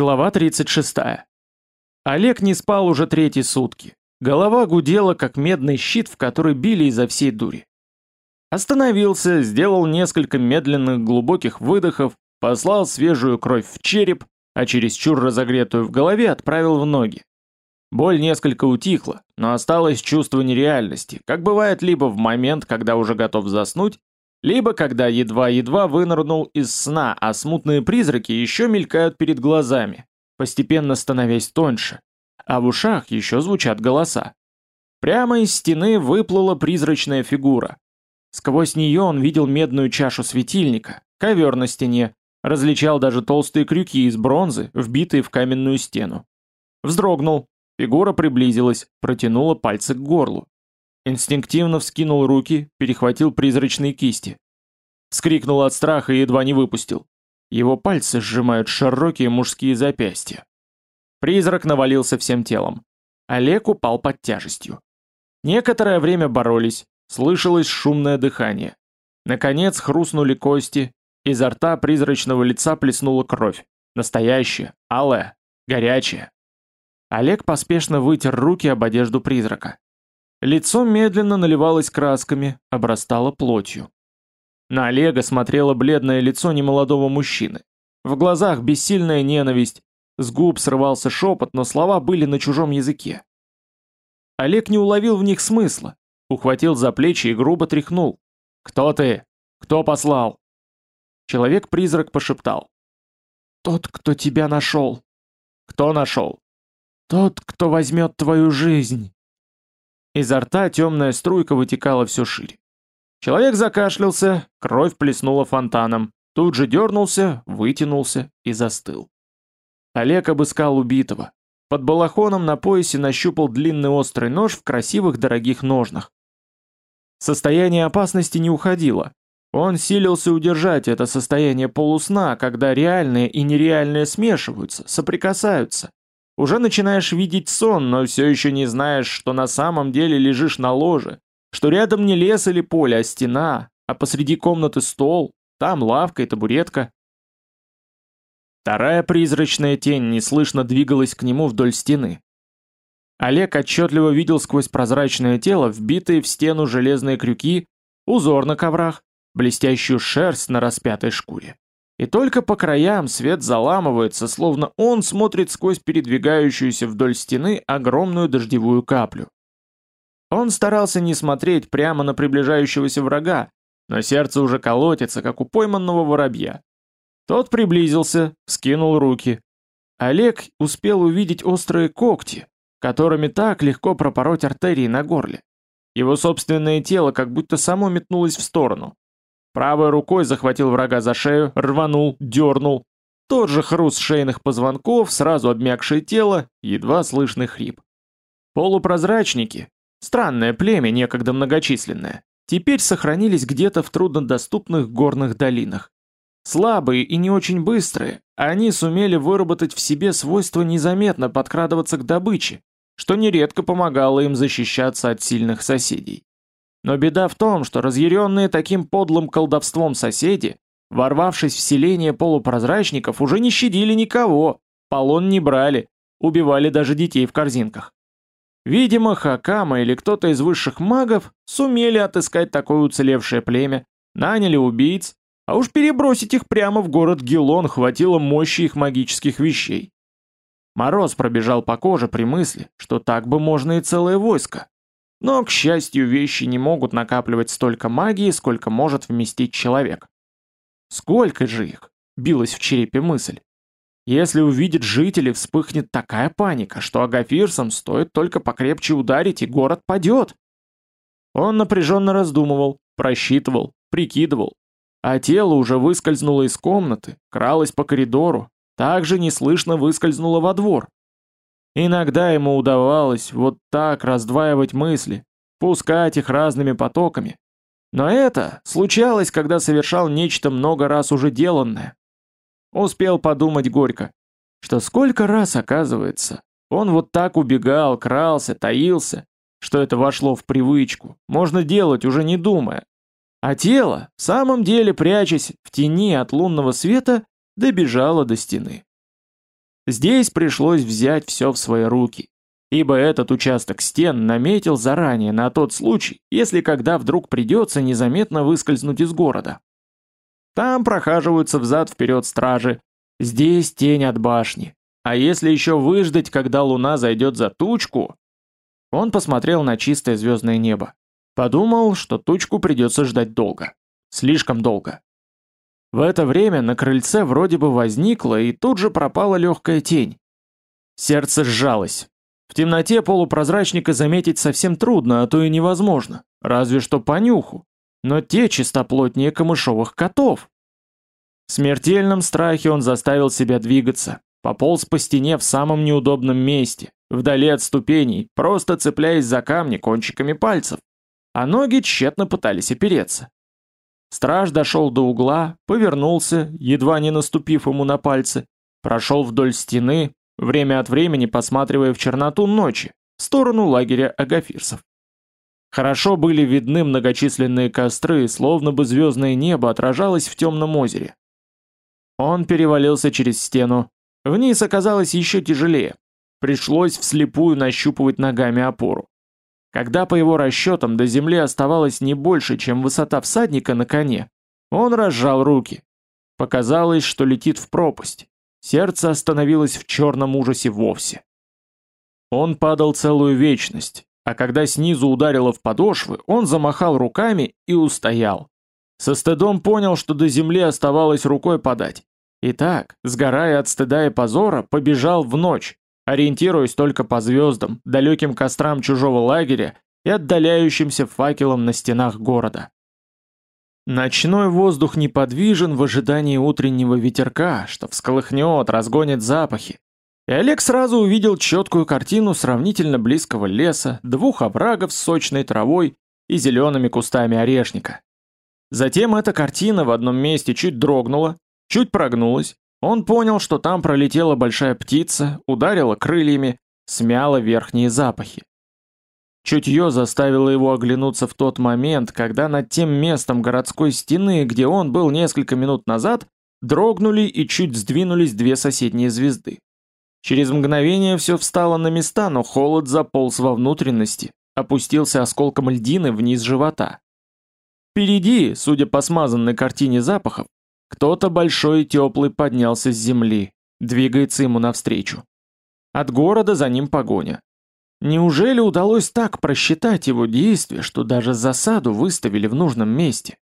Глава 36. Олег не спал уже третьи сутки. Голова гудела, как медный щит, в который били изо всей дури. Остановился, сделал несколько медленных глубоких выдохов, послал свежую кровь в череп, а через чур разогретую в голове отправил в ноги. Боль несколько утихла, но осталось чувство нереальности, как бывает либо в момент, когда уже готов заснуть, либо когда едва-едва вынырнул из сна, а смутные призраки еще мелькают перед глазами, постепенно становясь тоньше, а в ушах еще звучат голоса. Прямо из стены выплыла призрачная фигура. Сквозь нее он видел медную чашу светильника, ковер на стене, различал даже толстые крюки из бронзы, вбитые в каменную стену. Вздрогнул, фигура приблизилась, протянула пальцы к горлу. Инстинктивно вскинул руки, перехватил призрачные кисти. Вскрикнул от страха и едва не выпустил. Его пальцы сжимают широкие мужские запястья. Призрак навалился всем телом. Олег упал под тяжестью. Некоторое время боролись, слышалось шумное дыхание. Наконец хрустнули кости, изо рта призрачного лица плеснула кровь. Настоящая, алая, горячая. Олег поспешно вытер руки об одежду призрака. Лицо медленно наливалось красками, обрастало плотью. На Олега смотрело бледное лицо немолодого мужчины. В глазах бессильная ненависть, с губ срывался шепот, но слова были на чужом языке. Олег не уловил в них смысла, ухватил за плечи и грубо тряхнул. «Кто ты? Кто послал?» Человек-призрак пошептал. «Тот, кто тебя нашел». «Кто нашел?» «Тот, кто возьмет твою жизнь». Изо рта темная струйка вытекала все шире. Человек закашлялся, кровь плеснула фонтаном, тут же дернулся, вытянулся и застыл. Олег обыскал убитого. Под балахоном на поясе нащупал длинный острый нож в красивых дорогих ножнах. Состояние опасности не уходило. Он силился удержать это состояние полусна, когда реальное и нереальное смешиваются, соприкасаются. Уже начинаешь видеть сон, но все еще не знаешь, что на самом деле лежишь на ложе, что рядом не лес или поле, а стена, а посреди комнаты стол, там лавка и табуретка. Вторая призрачная тень неслышно двигалась к нему вдоль стены. Олег отчетливо видел сквозь прозрачное тело вбитые в стену железные крюки, узор на коврах, блестящую шерсть на распятой шкуре. И только по краям свет заламывается, словно он смотрит сквозь передвигающуюся вдоль стены огромную дождевую каплю. Он старался не смотреть прямо на приближающегося врага, но сердце уже колотится, как у пойманного воробья. Тот приблизился, скинул руки. Олег успел увидеть острые когти, которыми так легко пропороть артерии на горле. Его собственное тело как будто само метнулось в сторону. Правой рукой захватил врага за шею, рванул, дернул. Тот же хруст шейных позвонков, сразу обмякшее тело, едва слышный хрип. Полупрозрачники, странное племя, некогда многочисленное, теперь сохранились где-то в труднодоступных горных долинах. Слабые и не очень быстрые, они сумели выработать в себе свойство незаметно подкрадываться к добыче, что нередко помогало им защищаться от сильных соседей. Но беда в том, что разъяренные таким подлым колдовством соседи, ворвавшись в селение полупрозрачников, уже не щадили никого, полон не брали, убивали даже детей в корзинках. Видимо, Хакама или кто-то из высших магов сумели отыскать такое уцелевшее племя, наняли убийц, а уж перебросить их прямо в город Гелон хватило мощи их магических вещей. Мороз пробежал по коже при мысли, что так бы можно и целое войско. Но, к счастью, вещи не могут накапливать столько магии, сколько может вместить человек. Сколько же их? Билась в черепе мысль. Если увидит жителей, вспыхнет такая паника, что агафирсам стоит только покрепче ударить, и город падет. Он напряженно раздумывал, просчитывал, прикидывал. А тело уже выскользнуло из комнаты, кралось по коридору, также неслышно выскользнуло во двор, Иногда ему удавалось вот так раздваивать мысли, пускать их разными потоками. Но это случалось, когда совершал нечто много раз уже деланное. Успел подумать горько, что сколько раз, оказывается, он вот так убегал, крался, таился, что это вошло в привычку, можно делать, уже не думая. А тело, в самом деле прячась в тени от лунного света, добежало до стены. Здесь пришлось взять все в свои руки, ибо этот участок стен наметил заранее на тот случай, если когда вдруг придется незаметно выскользнуть из города. Там прохаживаются взад-вперед стражи, здесь тень от башни. А если еще выждать, когда луна зайдет за тучку... Он посмотрел на чистое звездное небо. Подумал, что тучку придется ждать долго. Слишком долго. В это время на крыльце вроде бы возникла и тут же пропала легкая тень. Сердце сжалось. В темноте полупрозрачника заметить совсем трудно, а то и невозможно, разве что по нюху. Но те чистоплотнее камышовых котов. В смертельном страхе он заставил себя двигаться, пополз по стене в самом неудобном месте, вдали от ступеней, просто цепляясь за камни кончиками пальцев, а ноги тщетно пытались опереться. Страж дошел до угла, повернулся, едва не наступив ему на пальцы, прошел вдоль стены, время от времени посматривая в черноту ночи, в сторону лагеря агафирцев. Хорошо были видны многочисленные костры, словно бы звездное небо отражалось в темном озере. Он перевалился через стену. Вниз оказалось еще тяжелее. Пришлось вслепую нащупывать ногами опору. Когда по его расчетам до земли оставалось не больше, чем высота всадника на коне, он разжал руки. Показалось, что летит в пропасть. Сердце остановилось в черном ужасе вовсе. Он падал целую вечность, а когда снизу ударило в подошвы, он замахал руками и устоял. Со стыдом понял, что до земли оставалось рукой подать. И так, сгорая от стыда и позора, побежал в ночь, ориентируясь только по звездам, далеким кострам чужого лагеря и отдаляющимся факелам на стенах города. Ночной воздух неподвижен в ожидании утреннего ветерка, что всколыхнет, разгонит запахи. И Олег сразу увидел четкую картину сравнительно близкого леса, двух оврагов с сочной травой и зелеными кустами орешника. Затем эта картина в одном месте чуть дрогнула, чуть прогнулась, он понял, что там пролетела большая птица, ударила крыльями, смяла верхние запахи. Чутье заставило его оглянуться в тот момент, когда над тем местом городской стены, где он был несколько минут назад, дрогнули и чуть сдвинулись две соседние звезды. Через мгновение все встало на места, но холод заполз во внутренности, опустился осколком льдины вниз живота. Впереди, судя по смазанной картине запахов, кто-то большой и теплый поднялся с земли, двигается ему навстречу. От города за ним погоня. Неужели удалось так просчитать его действия, что даже засаду выставили в нужном месте?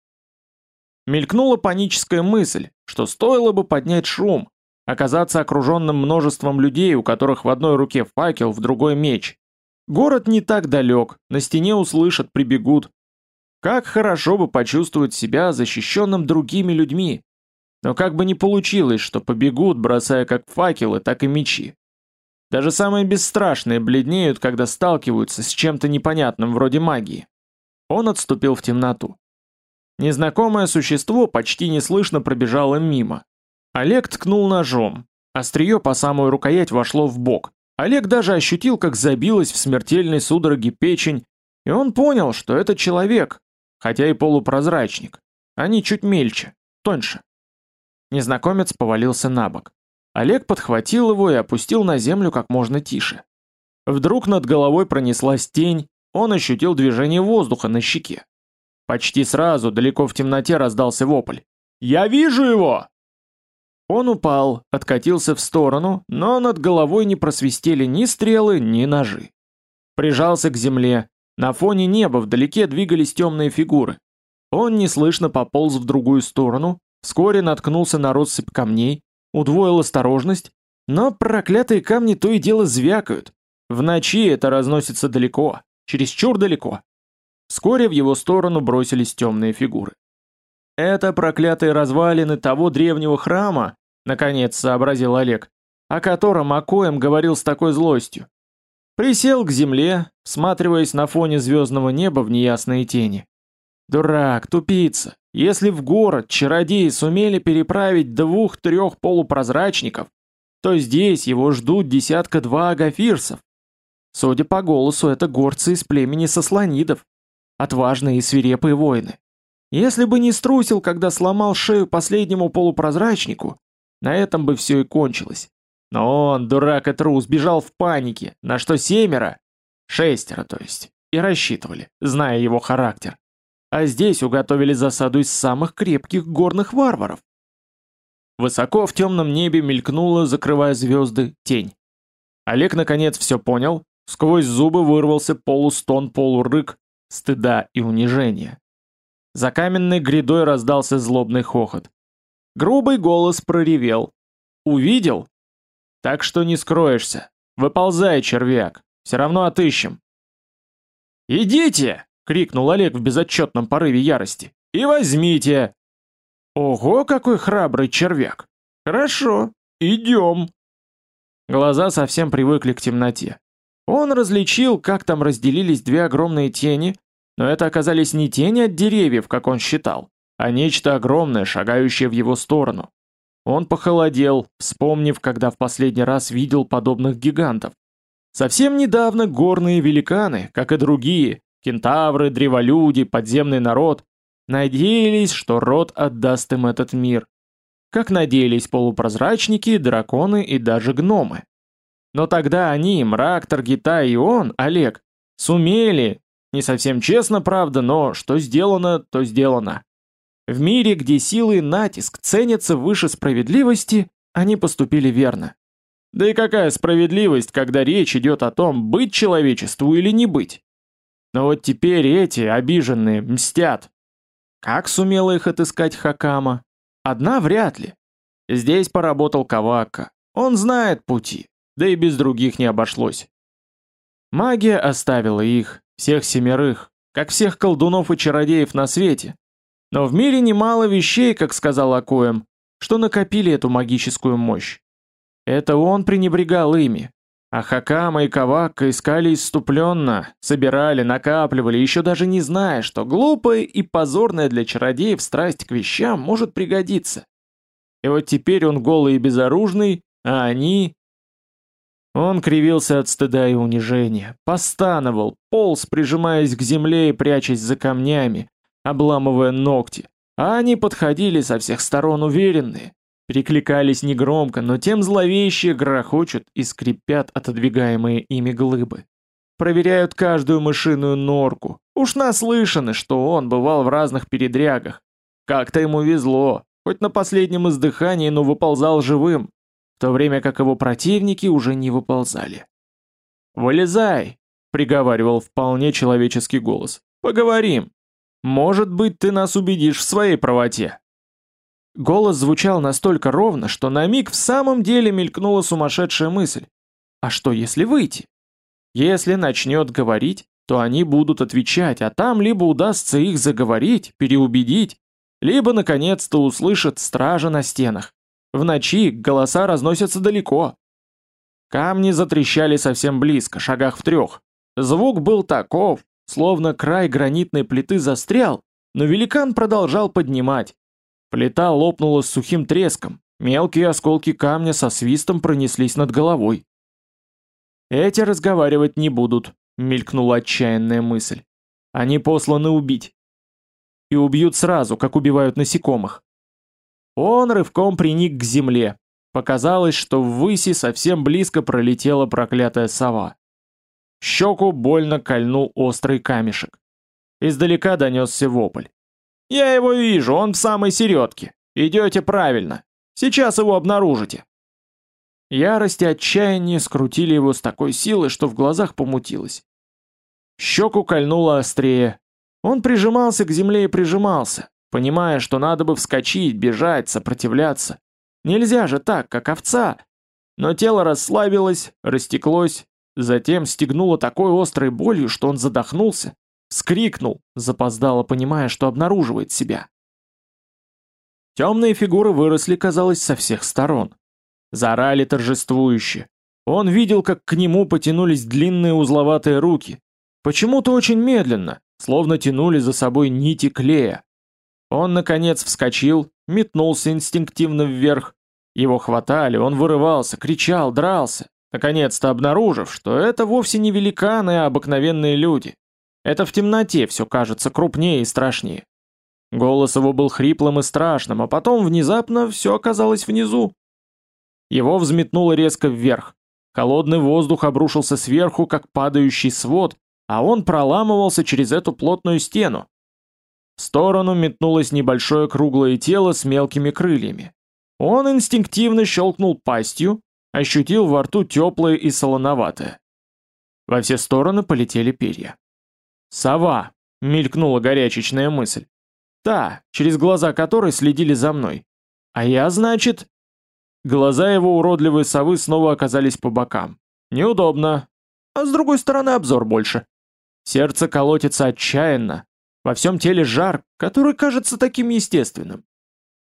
Мелькнула паническая мысль, что стоило бы поднять шум, оказаться окруженным множеством людей, у которых в одной руке факел, в другой меч. Город не так далек, на стене услышат, прибегут. Как хорошо бы почувствовать себя защищенным другими людьми, но как бы ни получилось, что побегут, бросая как факелы, так и мечи. Даже самые бесстрашные бледнеют, когда сталкиваются с чем-то непонятным вроде магии. Он отступил в темноту. Незнакомое существо почти неслышно пробежало мимо. Олег ткнул ножом. Острие по самую рукоять вошло в бок. Олег даже ощутил, как забилась в смертельной судороге печень, и он понял, что это человек, хотя и полупрозрачник. Они чуть мельче, тоньше. Незнакомец повалился на бок. Олег подхватил его и опустил на землю как можно тише. Вдруг над головой пронеслась тень, он ощутил движение воздуха на щеке. Почти сразу, далеко в темноте, раздался вопль. «Я вижу его!» Он упал, откатился в сторону, но над головой не просвистели ни стрелы, ни ножи. Прижался к земле. На фоне неба вдалеке двигались темные фигуры. Он неслышно пополз в другую сторону, Вскоре наткнулся на россыпь камней, удвоил осторожность, но проклятые камни то и дело звякают. В ночи это разносится далеко, чересчур далеко. Вскоре в его сторону бросились темные фигуры. «Это проклятые развалины того древнего храма», наконец сообразил Олег, о котором Акоем говорил с такой злостью. Присел к земле, всматриваясь на фоне звездного неба в неясные тени. Дурак, тупица. Если в город чародеи сумели переправить двух-трех полупрозрачников, то здесь его ждут десятка-два агафирсов. Судя по голосу, это горцы из племени сослонидов, отважные и свирепые воины. Если бы не струсил, когда сломал шею последнему полупрозрачнику, на этом бы все и кончилось. Но он, дурак и трус, бежал в панике, на что семеро, шестеро то есть, и рассчитывали, зная его характер. А здесь уготовили засаду из самых крепких горных варваров. Высоко в темном небе мелькнула, закрывая звезды, тень. Олег наконец все понял, сквозь зубы вырвался полустон, полурык, стыда и унижения. За каменной грядой раздался злобный хохот. Грубый голос проревел. «Увидел? Так что не скроешься. Выползай, червяк. Все равно отыщем». «Идите!» — крикнул Олег в безотчетном порыве ярости. «И возьмите!» Ого, какой храбрый червяк! Хорошо, идем. Глаза совсем привыкли к темноте. Он различил, как там разделились две огромные тени, но это оказались не тени от деревьев, как он считал, а нечто огромное, шагающее в его сторону. Он похолодел, вспомнив, когда в последний раз видел подобных гигантов. Совсем недавно горные великаны, как и другие, кентавры, древолюди, подземный народ, Надеялись, что род отдаст им этот мир. Как надеялись полупрозрачники, драконы и даже гномы. Но тогда они, Мрак, Таргита и он, Олег, сумели, не совсем честно, правда, но что сделано, то сделано. В мире, где силы и натиск ценятся выше справедливости, они поступили верно. Да и какая справедливость, когда речь идет о том, быть человечеству или не быть? Но вот теперь эти, обиженные, мстят, как сумела их отыскать Хакама? Одна вряд ли. Здесь поработал Кавака. Он знает пути, да и без других не обошлось. Магия оставила их, всех семерых, как всех колдунов и чародеев на свете. Но в мире немало вещей, как сказал Акоем, что накопили эту магическую мощь. Это он пренебрегал ими, а Хакама и Кавакка искали иступленно, собирали, накапливали, еще даже не зная, что глупая и позорная для чародеев страсть к вещам может пригодиться. И вот теперь он голый и безоружный, а они... Он кривился от стыда и унижения, постановал, полз, прижимаясь к земле и прячась за камнями, обламывая ногти, а они подходили со всех сторон уверенные, Перекликались негромко, но тем зловеще грохочут и скрипят отодвигаемые ими глыбы. Проверяют каждую мышиную норку. Уж наслышаны, что он бывал в разных передрягах. Как-то ему везло, хоть на последнем издыхании, но выползал живым, в то время как его противники уже не выползали. «Вылезай!» — приговаривал вполне человеческий голос. «Поговорим. Может быть, ты нас убедишь в своей правоте». Голос звучал настолько ровно, что на миг в самом деле мелькнула сумасшедшая мысль. А что если выйти? Если начнет говорить, то они будут отвечать, а там либо удастся их заговорить, переубедить, либо наконец-то услышат стража на стенах. В ночи голоса разносятся далеко. Камни затрещали совсем близко, шагах в трех. Звук был таков, словно край гранитной плиты застрял, но великан продолжал поднимать. Плита лопнула с сухим треском, мелкие осколки камня со свистом пронеслись над головой. «Эти разговаривать не будут», — мелькнула отчаянная мысль. «Они посланы убить. И убьют сразу, как убивают насекомых». Он рывком приник к земле. Показалось, что ввыси совсем близко пролетела проклятая сова. Щеку больно кольнул острый камешек. Издалека донесся вопль. «Я его вижу, он в самой середке. Идете правильно. Сейчас его обнаружите». Ярость и отчаяние скрутили его с такой силой, что в глазах помутилось. Щеку кольнуло острее. Он прижимался к земле и прижимался, понимая, что надо бы вскочить, бежать, сопротивляться. Нельзя же так, как овца. Но тело расслабилось, растеклось, затем стегнуло такой острой болью, что он задохнулся, Скрикнул, запоздало понимая, что обнаруживает себя. Темные фигуры выросли, казалось, со всех сторон. Зарали торжествующе. Он видел, как к нему потянулись длинные узловатые руки. Почему-то очень медленно, словно тянули за собой нити клея. Он, наконец, вскочил, метнулся инстинктивно вверх. Его хватали, он вырывался, кричал, дрался, наконец-то обнаружив, что это вовсе не великаны, а обыкновенные люди. Это в темноте все кажется крупнее и страшнее. Голос его был хриплым и страшным, а потом внезапно все оказалось внизу. Его взметнуло резко вверх. Холодный воздух обрушился сверху, как падающий свод, а он проламывался через эту плотную стену. В сторону метнулось небольшое круглое тело с мелкими крыльями. Он инстинктивно щелкнул пастью, ощутил во рту теплое и солоноватое. Во все стороны полетели перья. «Сова!» — мелькнула горячечная мысль. «Та, через глаза которой следили за мной. А я, значит...» Глаза его уродливой совы снова оказались по бокам. Неудобно. А с другой стороны обзор больше. Сердце колотится отчаянно. Во всем теле жар, который кажется таким естественным.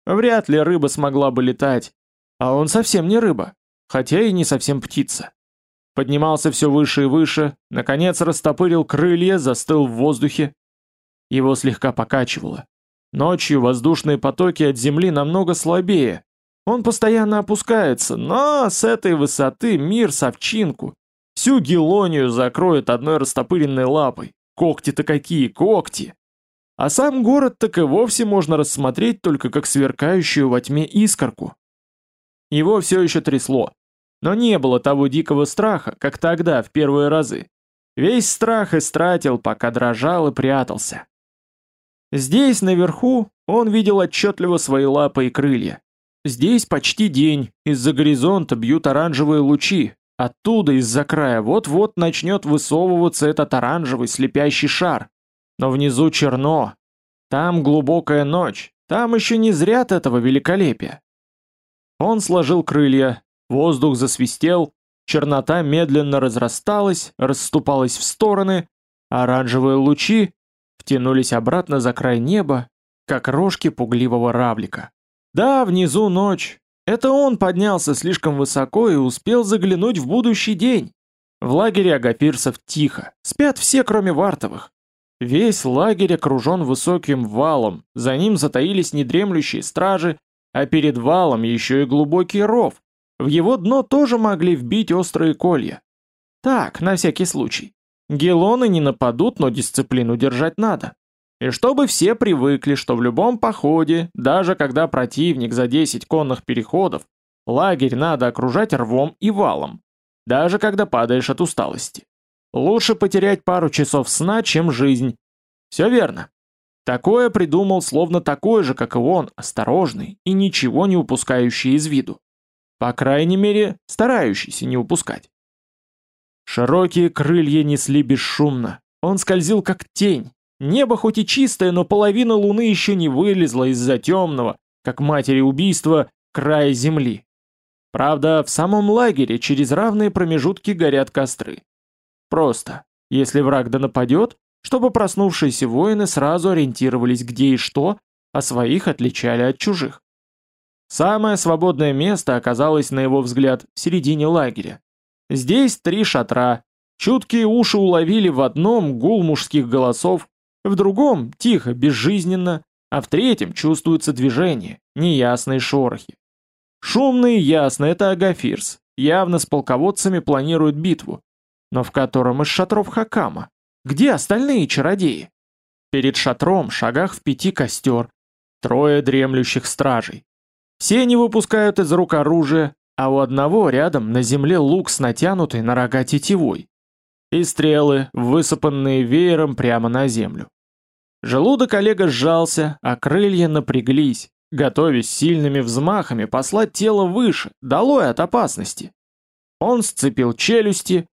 Вряд ли рыба смогла бы летать. А он совсем не рыба, хотя и не совсем птица. Поднимался все выше и выше, наконец растопырил крылья, застыл в воздухе. Его слегка покачивало. Ночью воздушные потоки от земли намного слабее. Он постоянно опускается, но с этой высоты мир совчинку. Всю Гелонию закроет одной растопыренной лапой. Когти-то какие, когти! А сам город так и вовсе можно рассмотреть только как сверкающую во тьме искорку. Его все еще трясло. Но не было того дикого страха, как тогда, в первые разы. Весь страх истратил, пока дрожал и прятался. Здесь, наверху, он видел отчетливо свои лапы и крылья. Здесь почти день, из-за горизонта бьют оранжевые лучи, оттуда, из-за края, вот-вот начнет высовываться этот оранжевый слепящий шар. Но внизу черно. Там глубокая ночь, там еще не зрят этого великолепия. Он сложил крылья, воздух засвистел, чернота медленно разрасталась, расступалась в стороны, оранжевые лучи втянулись обратно за край неба, как рожки пугливого равлика. Да, внизу ночь. Это он поднялся слишком высоко и успел заглянуть в будущий день. В лагере агафирцев тихо, спят все, кроме вартовых. Весь лагерь окружен высоким валом, за ним затаились недремлющие стражи, а перед валом еще и глубокий ров. В его дно тоже могли вбить острые колья. Так, на всякий случай. Гелоны не нападут, но дисциплину держать надо. И чтобы все привыкли, что в любом походе, даже когда противник за 10 конных переходов, лагерь надо окружать рвом и валом, даже когда падаешь от усталости. Лучше потерять пару часов сна, чем жизнь. Все верно. Такое придумал словно такой же, как и он, осторожный и ничего не упускающий из виду. По крайней мере, старающийся не упускать. Широкие крылья несли бесшумно. Он скользил как тень, Небо хоть и чистое, но половина луны еще не вылезла из-за темного, как матери убийства, края земли. Правда, в самом лагере через равные промежутки горят костры. Просто, если враг да нападет, чтобы проснувшиеся воины сразу ориентировались где и что, а своих отличали от чужих. Самое свободное место оказалось, на его взгляд, в середине лагеря. Здесь три шатра. Чуткие уши уловили в одном гул мужских голосов, в другом тихо, безжизненно, а в третьем чувствуется движение, неясные шорохи. Шумно и ясно это Агафирс, явно с полководцами планирует битву. Но в котором из шатров Хакама? Где остальные чародеи? Перед шатром, шагах в пяти костер, трое дремлющих стражей. Все не выпускают из рук оружие, а у одного рядом на земле лук с натянутой на рога тетивой и стрелы, высыпанные веером прямо на землю. Желудок Олега сжался, а крылья напряглись, готовясь сильными взмахами послать тело выше, долой от опасности. Он сцепил челюсти,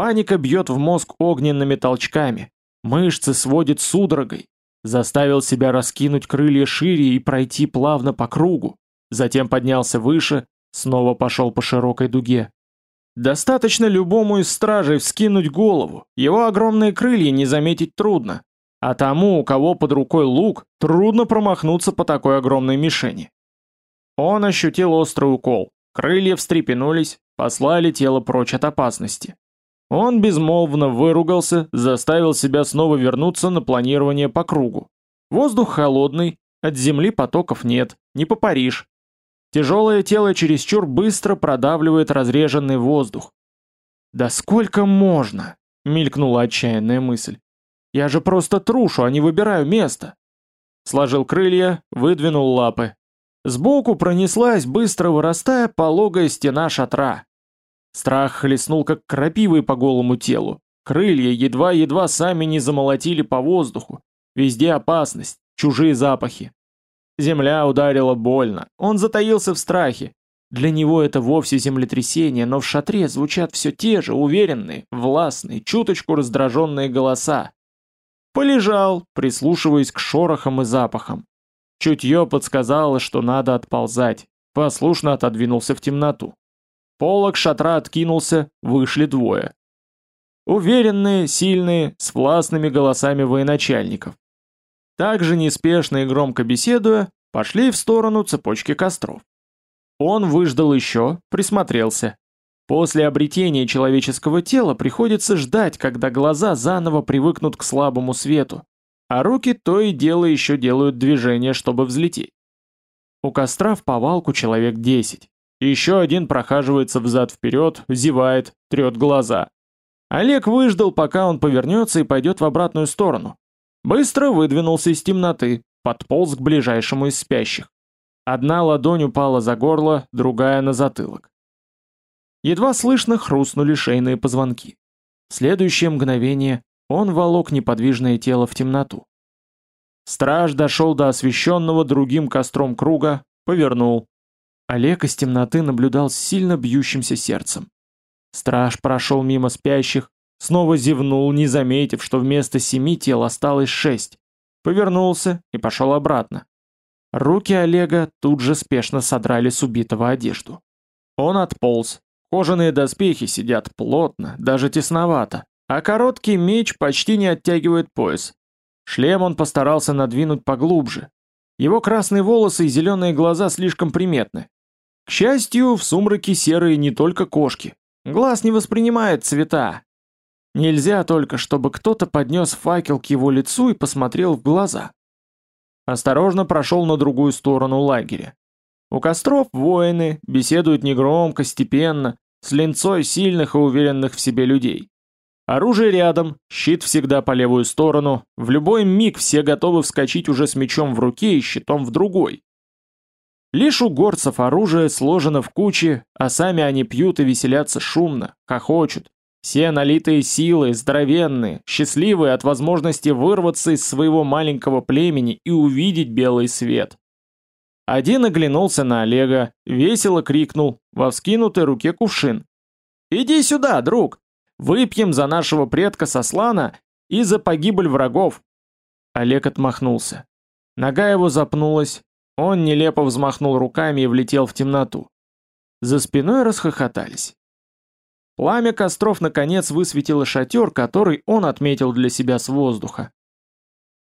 паника бьет в мозг огненными толчками, мышцы сводит судорогой, заставил себя раскинуть крылья шире и пройти плавно по кругу, затем поднялся выше, снова пошел по широкой дуге. Достаточно любому из стражей вскинуть голову, его огромные крылья не заметить трудно, а тому, у кого под рукой лук, трудно промахнуться по такой огромной мишени. Он ощутил острый укол, крылья встрепенулись, послали тело прочь от опасности. Он безмолвно выругался, заставил себя снова вернуться на планирование по кругу. Воздух холодный, от земли потоков нет, не попаришь, Тяжелое тело чересчур быстро продавливает разреженный воздух. «Да сколько можно?» — мелькнула отчаянная мысль. «Я же просто трушу, а не выбираю место!» Сложил крылья, выдвинул лапы. Сбоку пронеслась, быстро вырастая, пологая стена шатра. Страх хлестнул, как крапивой по голому телу. Крылья едва-едва сами не замолотили по воздуху. Везде опасность, чужие запахи. Земля ударила больно, он затаился в страхе. Для него это вовсе землетрясение, но в шатре звучат все те же уверенные, властные, чуточку раздраженные голоса. Полежал, прислушиваясь к шорохам и запахам. Чутье подсказало, что надо отползать. Послушно отодвинулся в темноту. Полок шатра откинулся, вышли двое. Уверенные, сильные, с властными голосами военачальников. Также неспешно и громко беседуя, пошли в сторону цепочки костров. Он выждал еще, присмотрелся. После обретения человеческого тела приходится ждать, когда глаза заново привыкнут к слабому свету, а руки то и дело еще делают движение, чтобы взлететь. У костра в повалку человек десять. Еще один прохаживается взад-вперед, зевает, трет глаза. Олег выждал, пока он повернется и пойдет в обратную сторону. Быстро выдвинулся из темноты, подполз к ближайшему из спящих. Одна ладонь упала за горло, другая на затылок. Едва слышно хрустнули шейные позвонки. В следующее мгновение он волок неподвижное тело в темноту. Страж дошел до освещенного другим костром круга, повернул. Олег из темноты наблюдал с сильно бьющимся сердцем. Страж прошел мимо спящих, снова зевнул, не заметив, что вместо семи тел осталось шесть. Повернулся и пошел обратно. Руки Олега тут же спешно содрали с убитого одежду. Он отполз. Кожаные доспехи сидят плотно, даже тесновато а короткий меч почти не оттягивает пояс. Шлем он постарался надвинуть поглубже. Его красные волосы и зеленые глаза слишком приметны. К счастью, в сумраке серые не только кошки. Глаз не воспринимает цвета. Нельзя только, чтобы кто-то поднес факел к его лицу и посмотрел в глаза. Осторожно прошел на другую сторону лагеря. У костров воины беседуют негромко, степенно, с линцой сильных и уверенных в себе людей. Оружие рядом, щит всегда по левую сторону, в любой миг все готовы вскочить уже с мечом в руке и щитом в другой. Лишь у горцев оружие сложено в кучи, а сами они пьют и веселятся шумно, хохочут. Все налитые силы, здоровенные, счастливые от возможности вырваться из своего маленького племени и увидеть белый свет. Один оглянулся на Олега, весело крикнул, во вскинутой руке кувшин. «Иди сюда, друг! Выпьем за нашего предка Сослана и за погибель врагов!» Олег отмахнулся. Нога его запнулась, он нелепо взмахнул руками и влетел в темноту. За спиной расхохотались. Пламя костров наконец высветило шатер, который он отметил для себя с воздуха.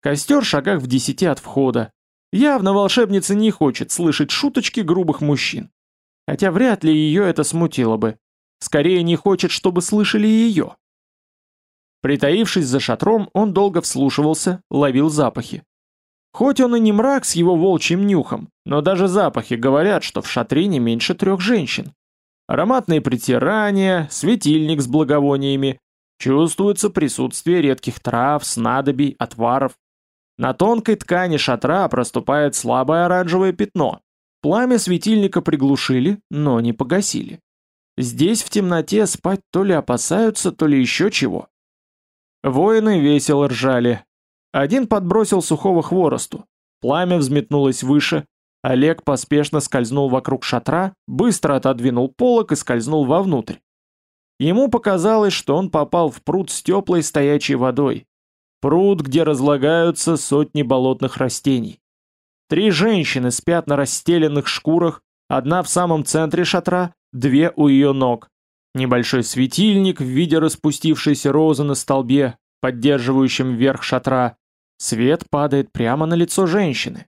Костер в шагах в десяти от входа. Явно волшебница не хочет слышать шуточки грубых мужчин. Хотя вряд ли ее это смутило бы. Скорее не хочет, чтобы слышали ее. Притаившись за шатром, он долго вслушивался, ловил запахи. Хоть он и не мрак с его волчьим нюхом, но даже запахи говорят, что в шатре не меньше трех женщин. Ароматные притирания, светильник с благовониями, чувствуется присутствие редких трав, снадобий, отваров. На тонкой ткани шатра проступает слабое оранжевое пятно. Пламя светильника приглушили, но не погасили. Здесь в темноте спать то ли опасаются, то ли еще чего. Воины весело ржали. Один подбросил сухого хворосту. Пламя взметнулось выше. Олег поспешно скользнул вокруг шатра, быстро отодвинул полок и скользнул вовнутрь. Ему показалось, что он попал в пруд с теплой стоячей водой. Пруд, где разлагаются сотни болотных растений. Три женщины спят на расстеленных шкурах, одна в самом центре шатра, две у ее ног. Небольшой светильник в виде распустившейся розы на столбе, поддерживающем верх шатра. Свет падает прямо на лицо женщины.